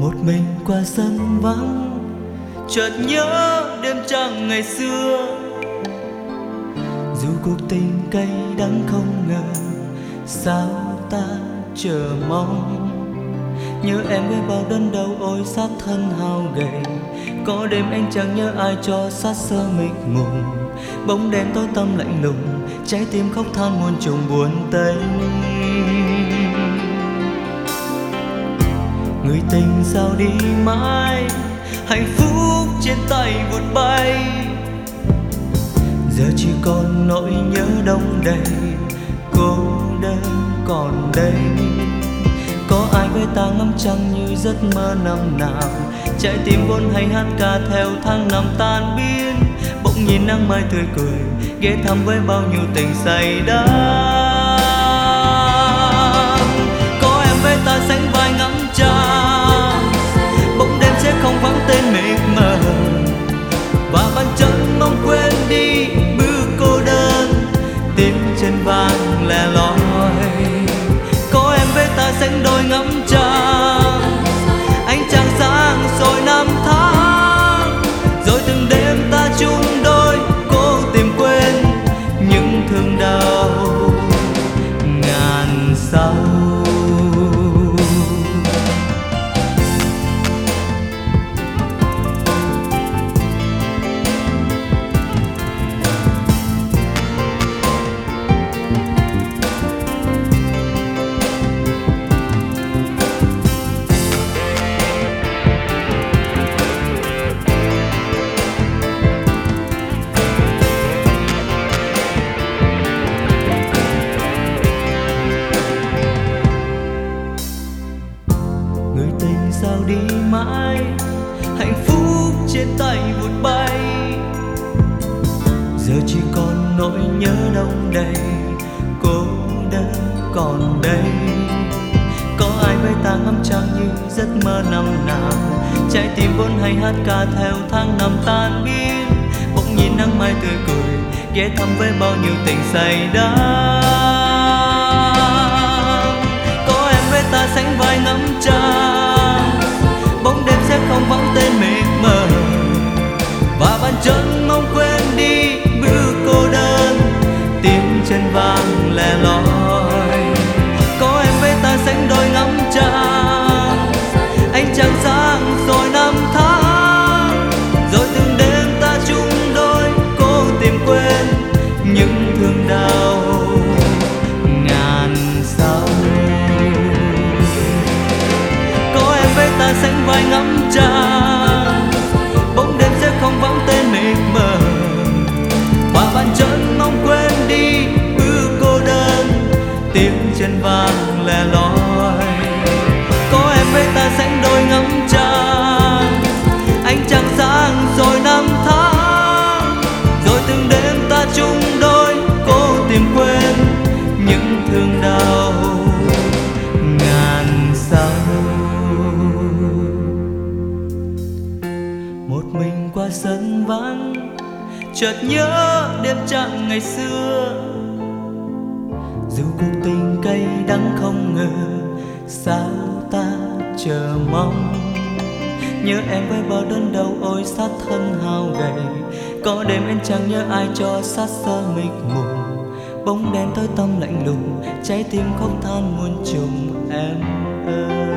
một mình qua sân vắng, chợt nhớ đêm trăng ngày xưa. Dù cuộc tình cay đắng không ngờ, sao ta chờ mong? Nhớ em với bao đớn đau ôi xác thân hao gầy. Có đêm anh chẳng nhớ ai cho sát sơ mịt mùng. Bóng đêm tối tăm lạnh lùng, trái tim khóc than muôn trùng buồn tênh. Người tình sao đi mãi, hạnh phúc trên tay vụt bay. Giờ chỉ còn nỗi nhớ đông đầy cô đơn còn đây. Có ai với ta ngắm trăng như giấc mơ năm nào? Trái tim vốn hay hát ca theo tháng năm tan biến. Bỗng nhìn nắng mai tươi cười, ghé thăm với bao nhiêu tình say đắm. Em đi mãi, hạnh phúc trên tay vụt bay. Giờ chỉ còn nỗi nhớ đông đầy, cô đơn còn đây. Có ai với ta ngắm trăng như giấc mơ năm nào? Trái tim vốn hay hát ca theo tháng năm tan biến. Bỗng nhìn nắng mai tươi cười, ghé thăm với bao nhiêu tình say đắm. Có em với ta sánh vai ngắm trăng. Lẻ loi có em với ta sánh đôi ngắm trăng. Anh trăng sáng rồi năm tháng. Rồi từng đêm ta chung đôi, cố tìm quên những thương đau ngàn sau. Có em với ta sánh vai ngắm trăng. Thương đau ngàn sao. Một mình qua sân vắng, chợt nhớ đêm trăng ngày xưa. Dù cuộc tình cay đắng không ngờ, sao ta chờ mong? Nhớ em với bao đớn đau ôi sát thân hao gầy. Có đêm em chẳng nhớ ai cho sát sơ mịt mùng bóng đen tối tâm lạnh lùng, trái tim khóc than muôn trùng em ơi.